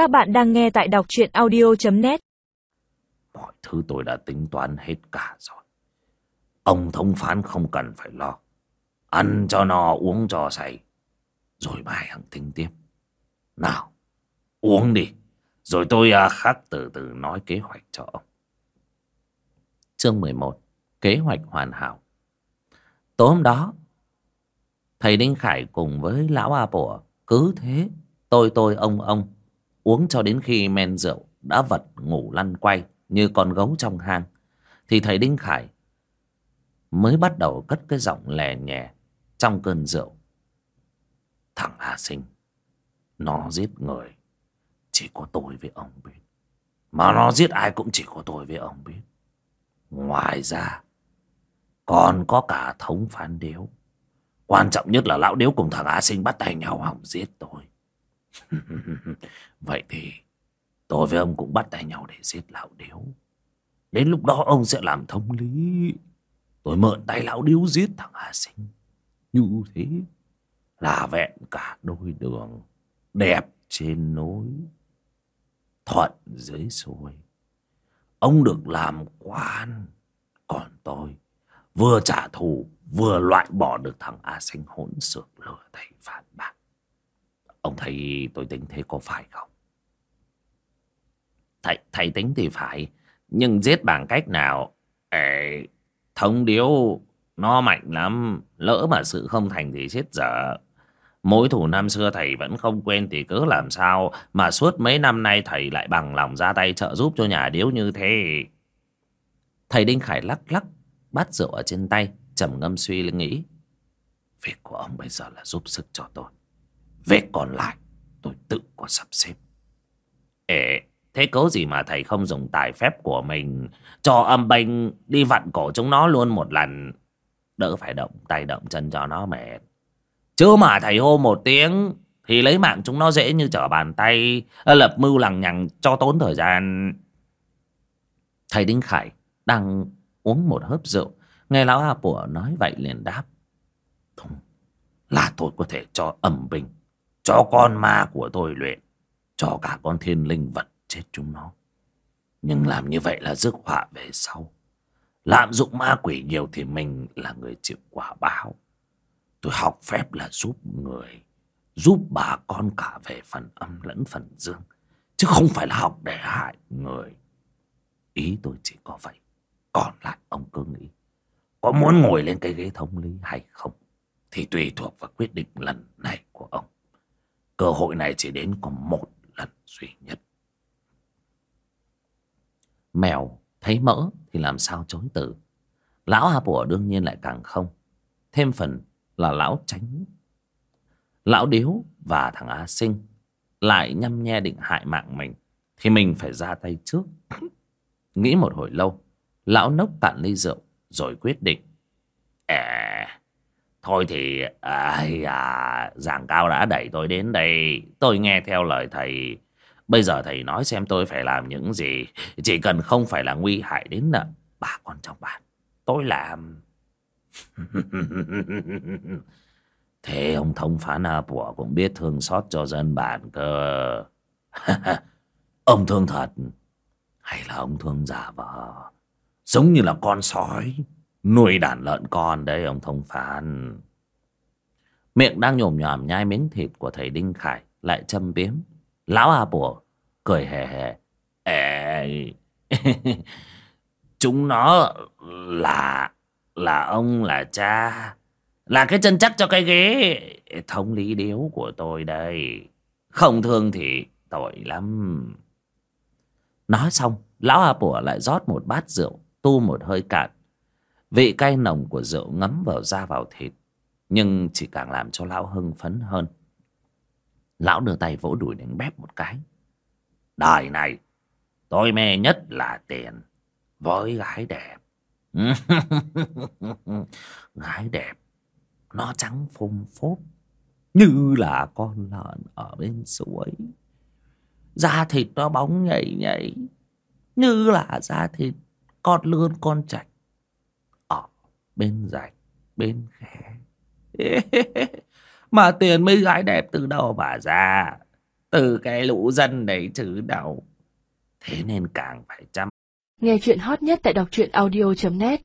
Các bạn đang nghe tại đọc truyện audio.net Mọi thứ tôi đã tính toán hết cả rồi. Ông thông phán không cần phải lo. Ăn cho no, uống cho say. Rồi bài hằng tính tiếp. Nào, uống đi. Rồi tôi à, khắc từ từ nói kế hoạch cho ông. Chương 11 Kế hoạch hoàn hảo Tối hôm đó Thầy Đinh Khải cùng với lão A Bùa Cứ thế tôi tôi ông ông Uống cho đến khi men rượu Đã vật ngủ lăn quay Như con gấu trong hang, Thì thầy Đinh Khải Mới bắt đầu cất cái giọng lè nhẹ Trong cơn rượu. Thằng A Sinh, Nó giết người Chỉ có tôi với ông biết, Mà nó giết ai cũng chỉ có tôi với ông biết. Ngoài ra, Còn có cả thống phán điếu. Quan trọng nhất là lão điếu cùng thằng Á Sinh bắt tay nhau hỏng giết tôi. Vậy thì Tôi với ông cũng bắt tay nhau để giết lão điếu. Đến lúc đó ông sẽ làm thông lý. Tôi mượn tay lão điếu giết thằng Hà Sinh. Như thế Là vẹn cả đôi đường Đẹp trên núi, Thuận dưới xuôi. Ông được làm quan, Còn tôi Vừa trả thù, Vừa loại bỏ được thằng A Sinh hỗn xược lừa thầy phản bạc. Ông thấy tôi tính thế có phải không Thầy, thầy tính thì phải Nhưng giết bằng cách nào Ê, Thông điếu Nó mạnh lắm Lỡ mà sự không thành thì chết dở Mối thủ năm xưa thầy vẫn không quên thì cứ làm sao mà suốt mấy năm nay thầy lại bằng lòng ra tay trợ giúp cho nhà điếu như thế. Thầy Đinh Khải lắc lắc bát rượu ở trên tay, trầm ngâm suy nghĩ. Việc của ông bây giờ là giúp sức cho tôi. Việc còn lại tôi tự có sắp xếp. Ê, thế cớ gì mà thầy không dùng tài phép của mình cho âm bênh đi vặn cổ chúng nó luôn một lần. Đỡ phải động tay động chân cho nó mệt. Chứ mà thầy hô một tiếng Thì lấy mạng chúng nó dễ như trở bàn tay ờ, Lập mưu lằng nhằng cho tốn thời gian Thầy Đinh Khải đang uống một hớp rượu Nghe lão A Pủa nói vậy liền đáp Không, là tôi có thể cho ẩm bình cho con ma của tôi luyện, Cho cả con thiên linh vật chết chúng nó. Nhưng làm như vậy là rước họa về sau. Lạm dụng ma quỷ nhiều thì mình là người chịu quả báo. Tôi học phép là giúp người, Giúp bà con cả về phần âm lẫn phần dương, Chứ không phải là học để hại người. Ý tôi chỉ có vậy. Còn lại, ông cứ nghĩ, Có muốn ngồi lên cái ghế thống lý hay không Thì tùy thuộc vào quyết định lần này của ông. Cơ hội này chỉ đến có một lần duy nhất. Mèo thấy mỡ thì làm sao chối từ. Lão Hà bùa đương nhiên lại càng không. Thêm phần là lão tránh. Lão điếu và thằng a sinh lại nhăm nhe định hại mạng mình thì mình phải ra tay trước. Nghĩ một hồi lâu lão nốc cạn ly rượu rồi quyết định à, thôi thì ai à, giảng cao đã đẩy tôi đến đây tôi nghe theo lời thầy bây giờ thầy nói xem tôi phải làm những gì chỉ cần không phải là nguy hại đến nợ bà con trong bản tôi làm Thế ông thông phán A Bủa cũng biết thương xót cho dân bản cơ. ông thương thật. Hay là ông thương giả vờ. Giống như là con sói. Nuôi đàn lợn con đấy ông thông phán. Miệng đang nhổm nhòm nhai miếng thịt của thầy Đinh Khải. Lại châm biếm. Lão A bùa cười hề hề. Ê, chúng nó là là ông là cha là cái chân chắc cho cái ghế thống lý điếu của tôi đây không thương thì tội lắm nói xong lão a bùa lại rót một bát rượu tu một hơi cạn vị cay nồng của rượu ngấm vào da vào thịt, nhưng chỉ càng làm cho lão hưng phấn hơn. Lão đưa tay vỗ đùi đánh bép một cái. Đời này, tôi mê nhất là tiền. Với gái đẹp. Gái đẹp, nó trắng phung phốp như là con lợn ở bên suối. Da thịt nó bóng nhảy nhảy, như là da thịt con lươn con chạch bên rạch, bên khẽ. Mà tiền mấy gái đẹp từ đâu mà ra? Từ cái lũ dân đấy chứ đâu. Thế nên càng phải chăm. Nghe chuyện hot nhất tại đọc truyện audio.net